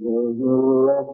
ونريد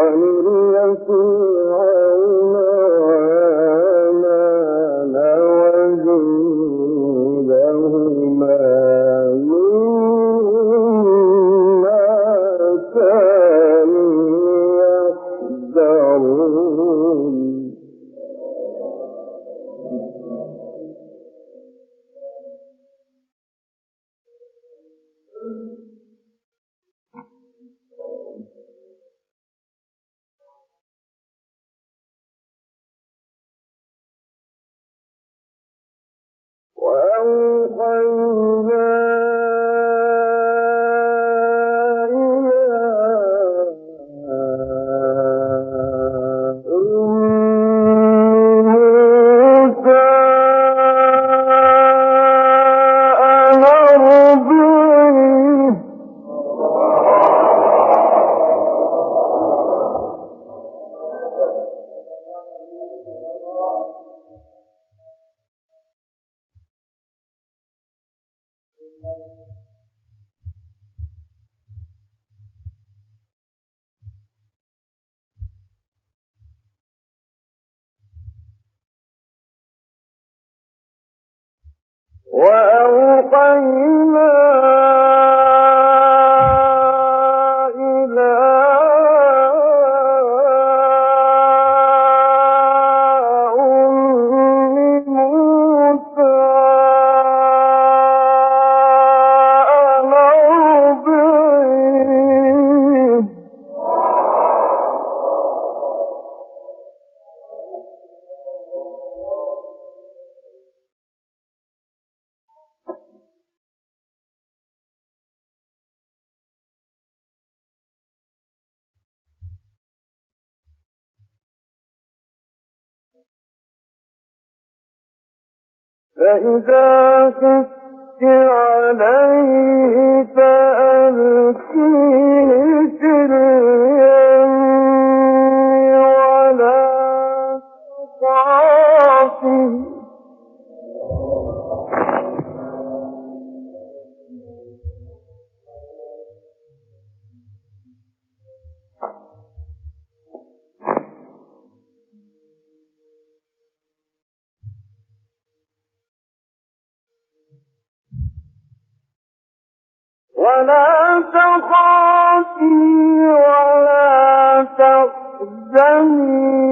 ونري فرعون وأوحينا تحزني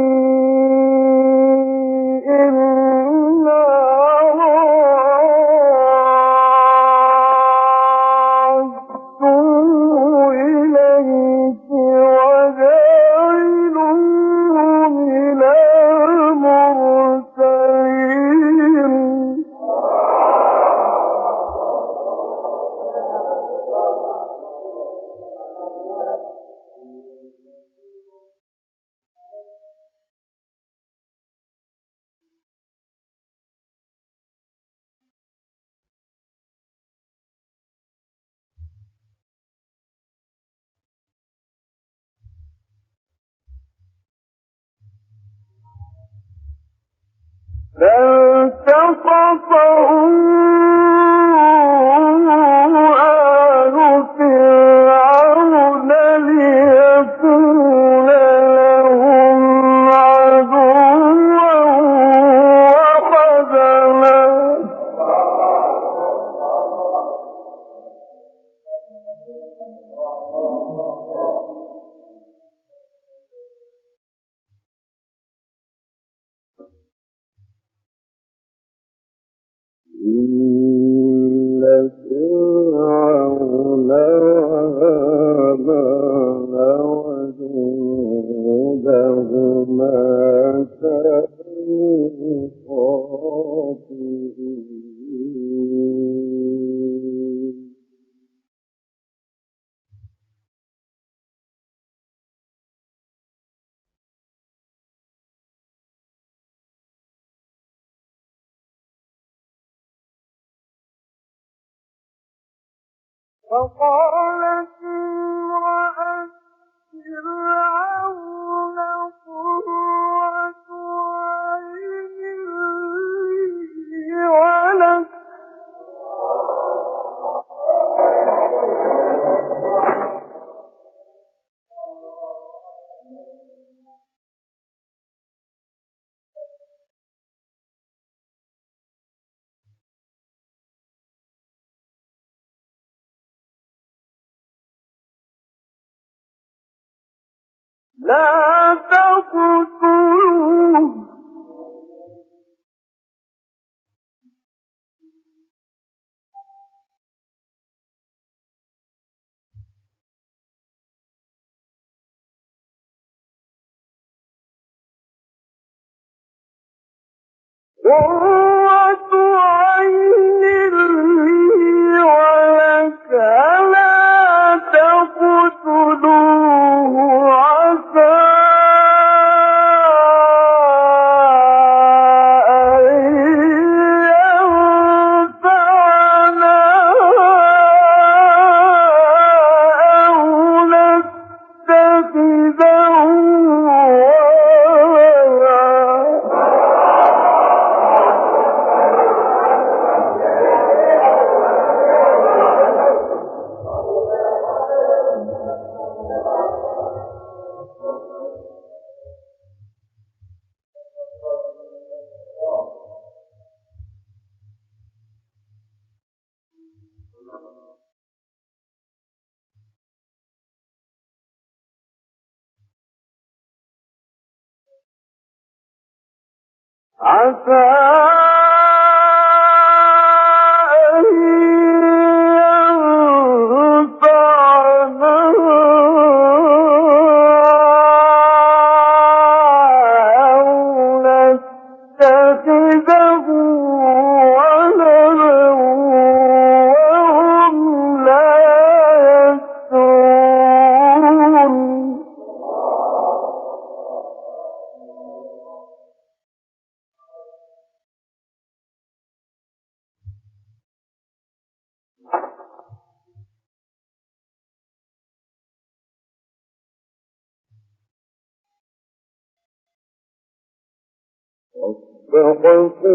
Oh, fall. Oh! وقالت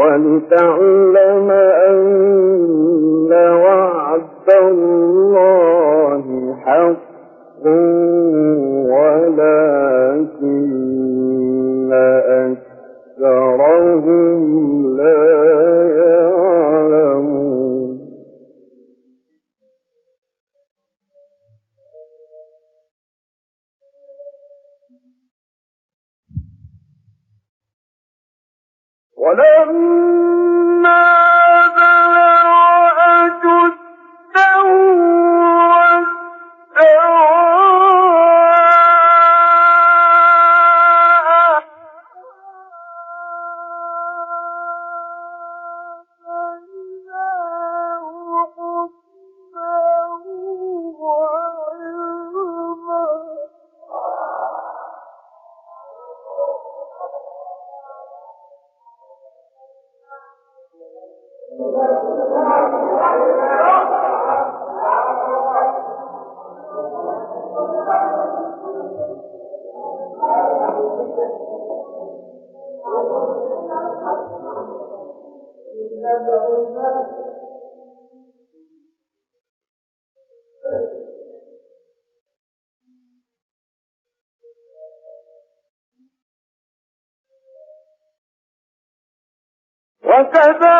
ولتعلم أن وعد الله حق ولكن وكذلك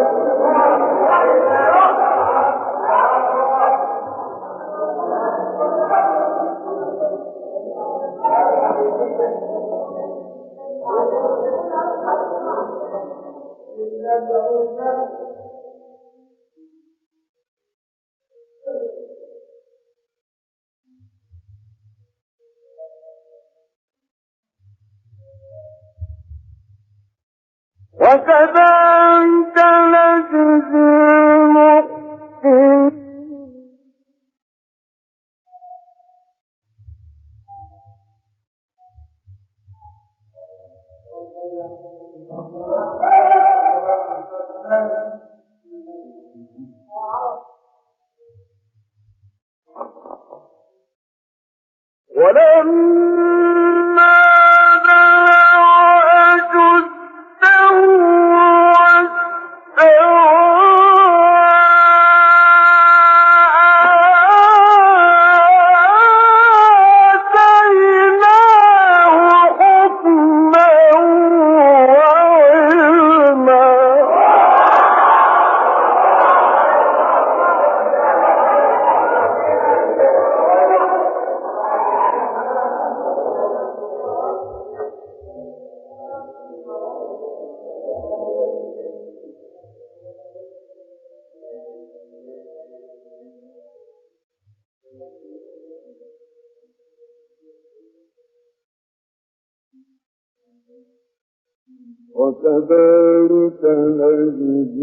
وكذلك نجزي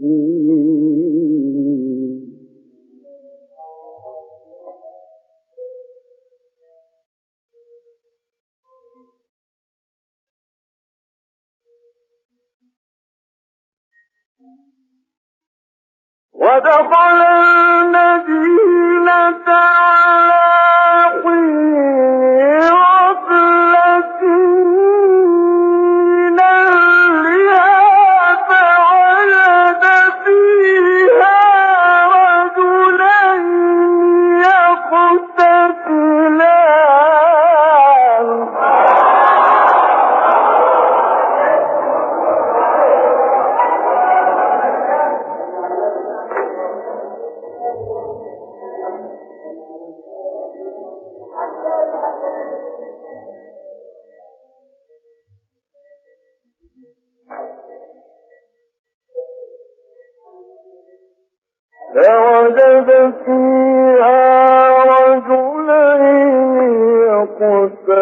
المحسنين ودخل فيها رجلين يقتتلان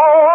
Oh!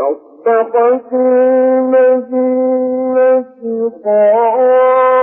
فاصطفت المدينة خائفا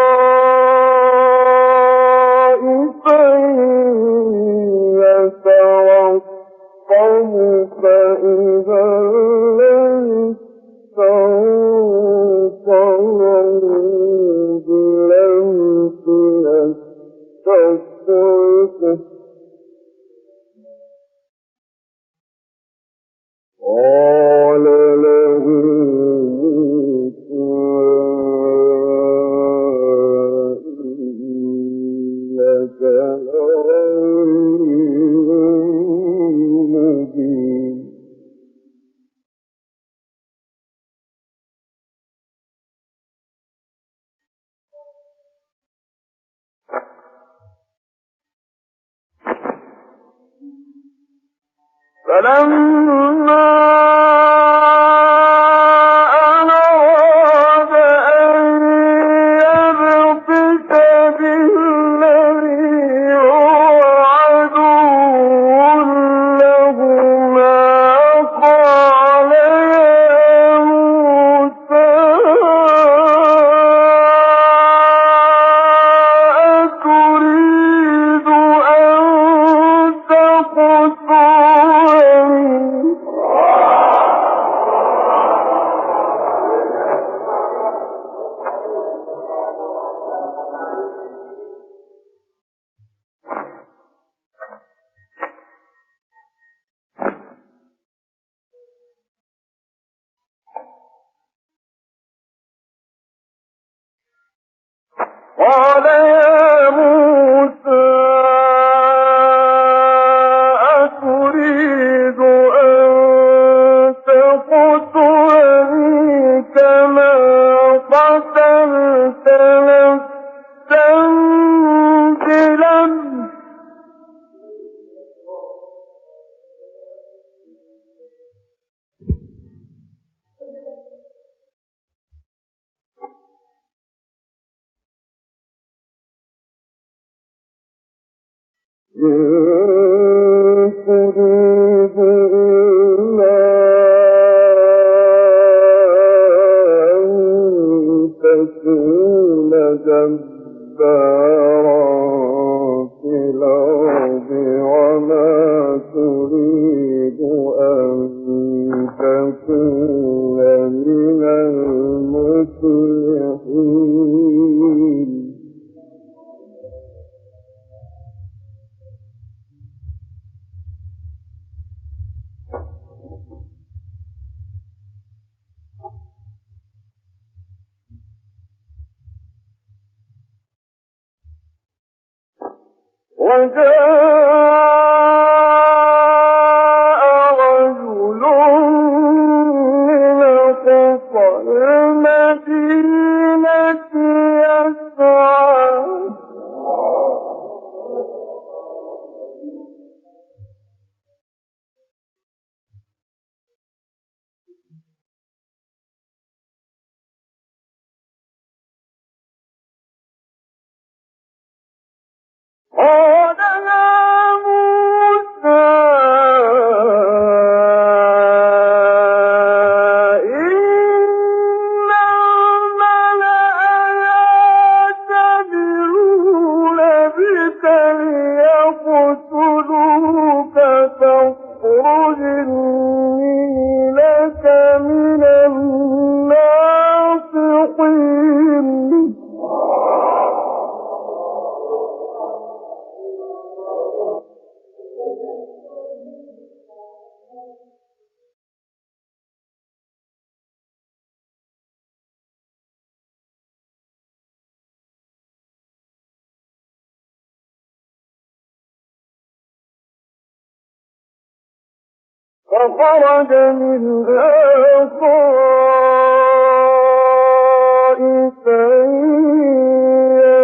فخرج منها خائفا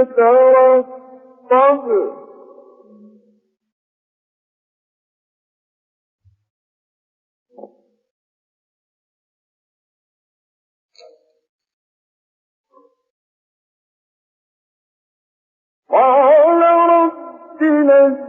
يترقب قال رب نجني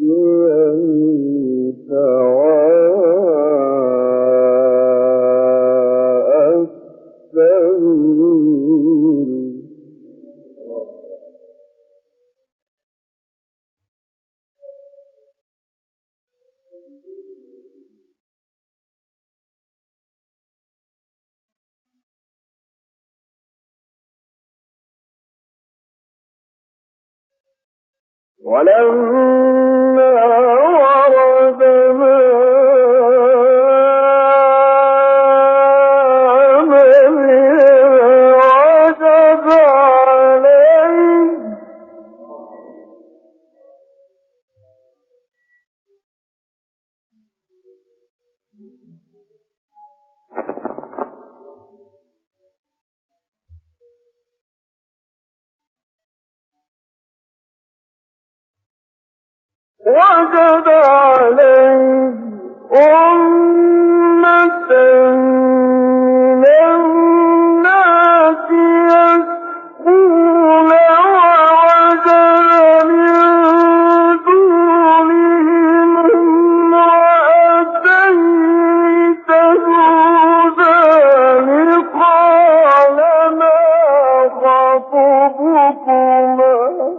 يهديني خطبكما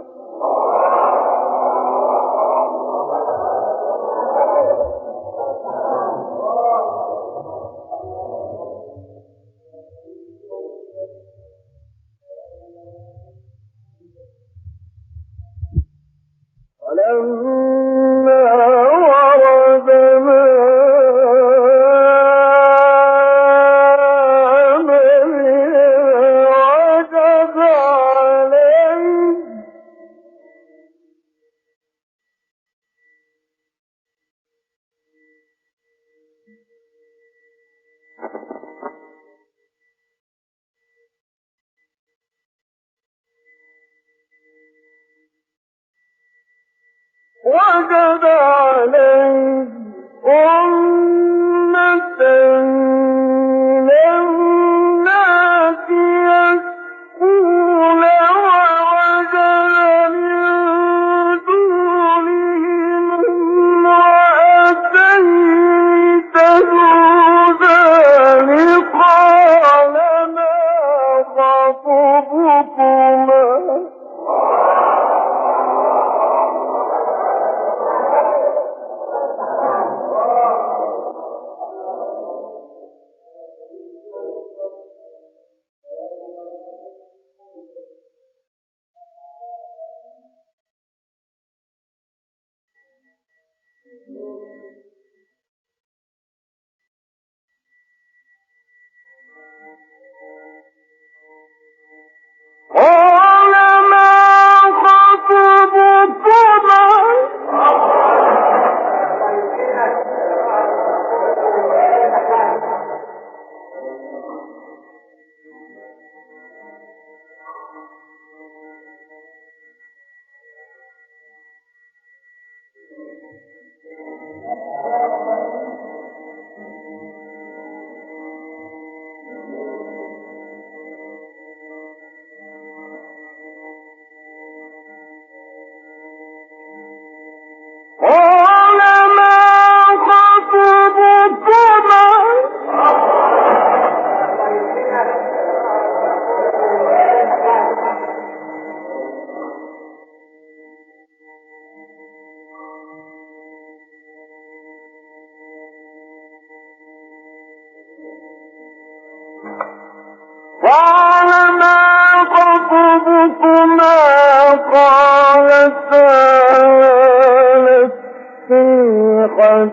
فسقى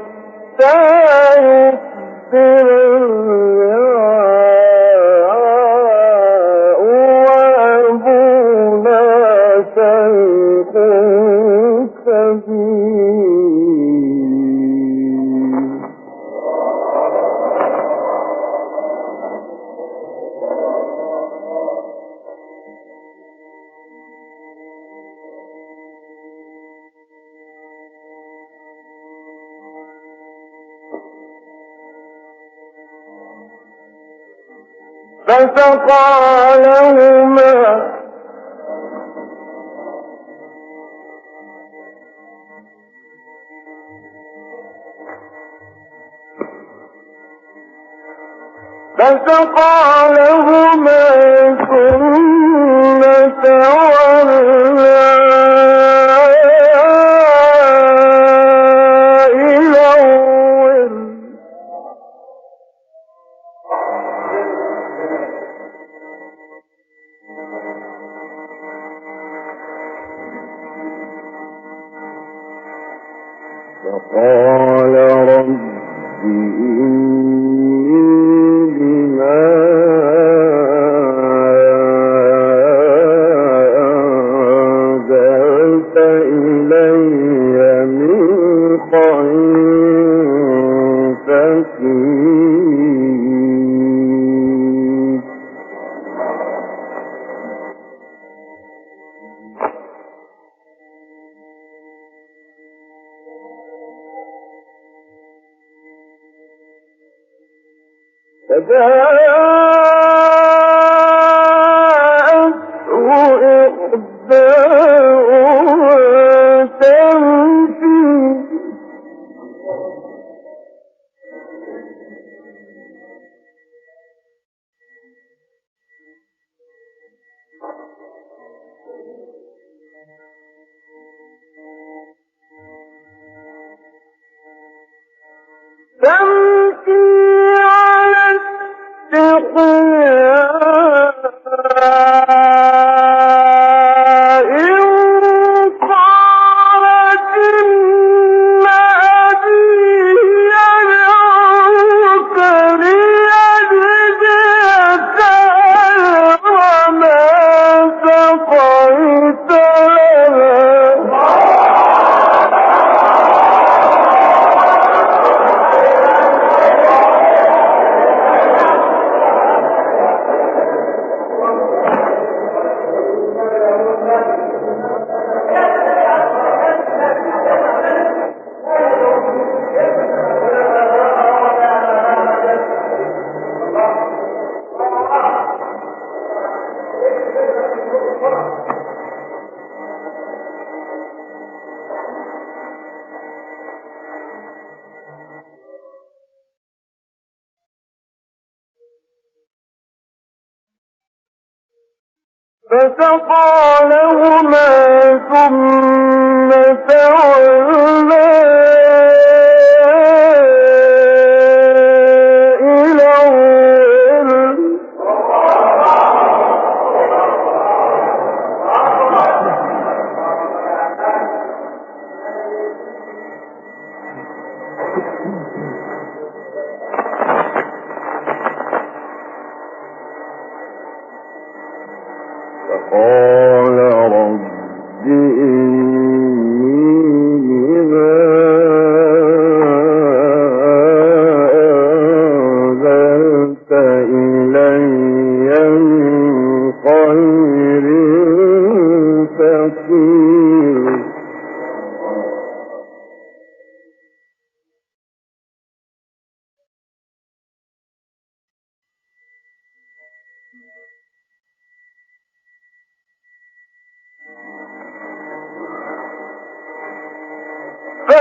فسقى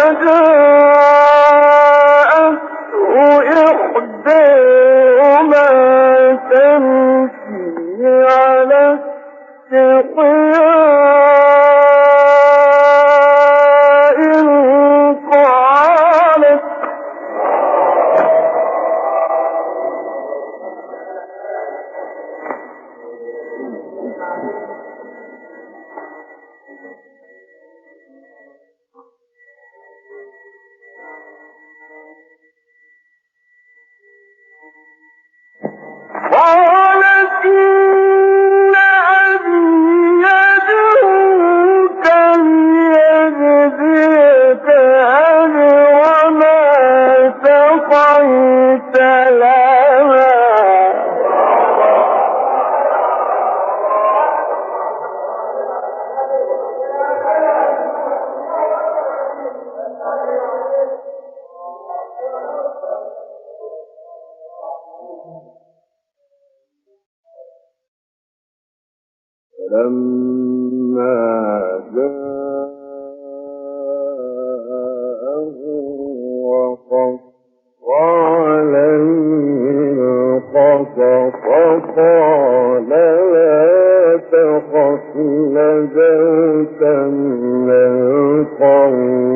وجاء قال لا تخف نجوت من القوم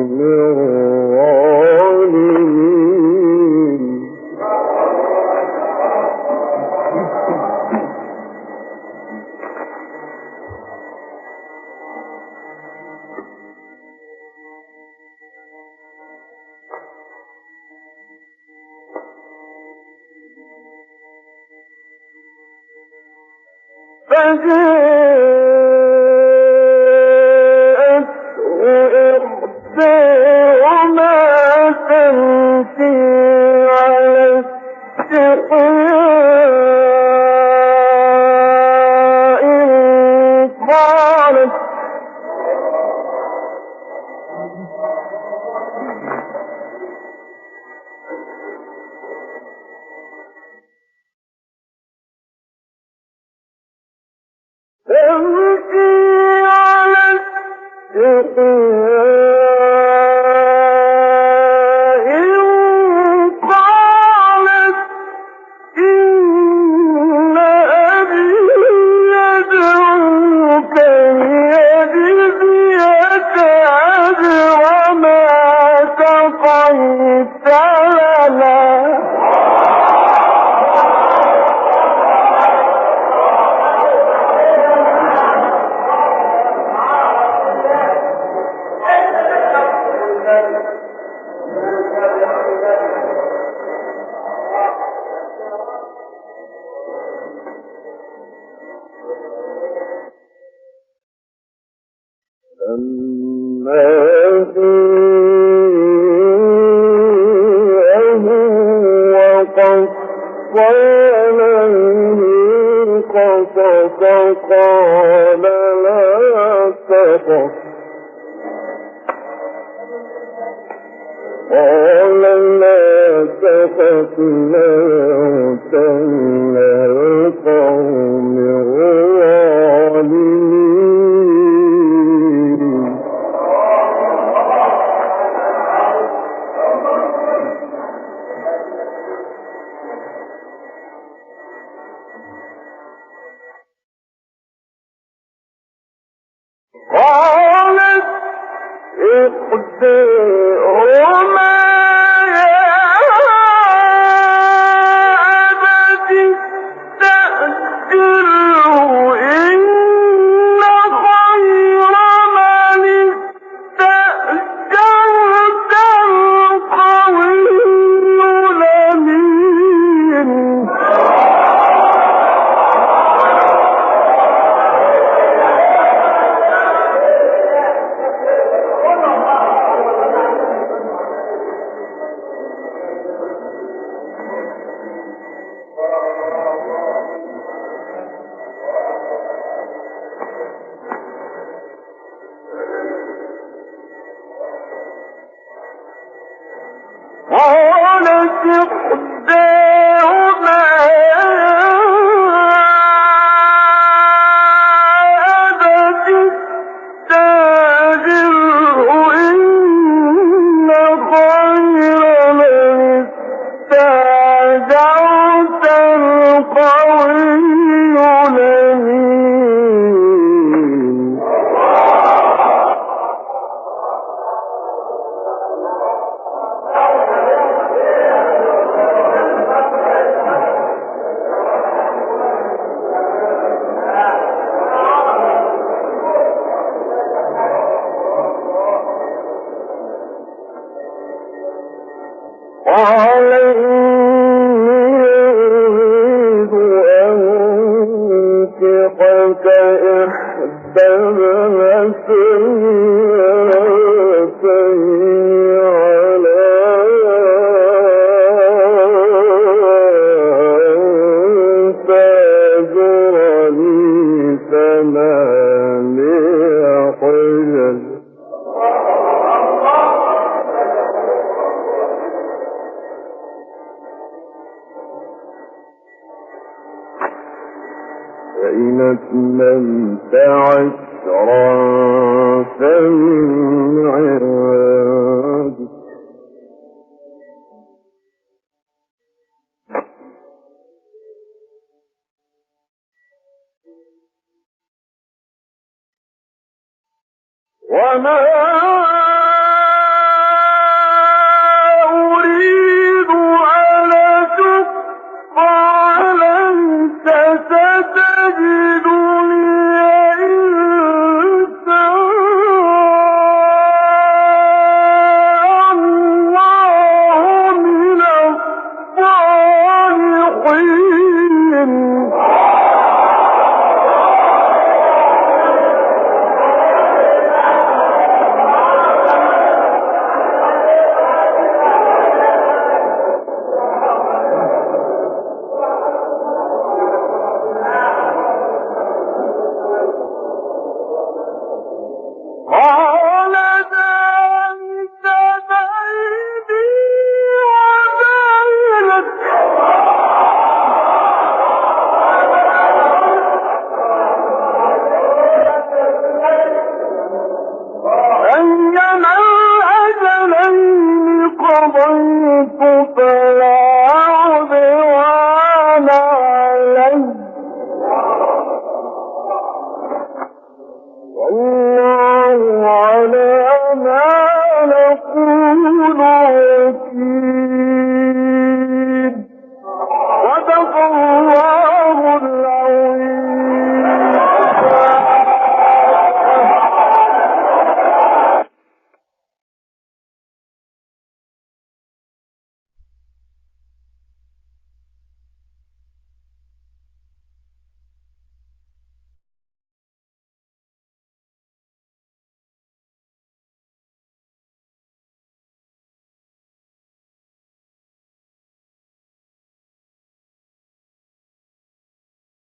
قال